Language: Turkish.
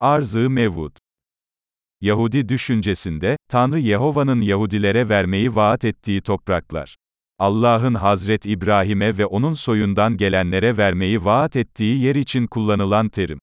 Arzı mevut. Yahudi düşüncesinde, Tanrı Yehova'nın Yahudilere vermeyi vaat ettiği topraklar. Allah'ın Hazret İbrahim'e ve onun soyundan gelenlere vermeyi vaat ettiği yer için kullanılan terim.